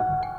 you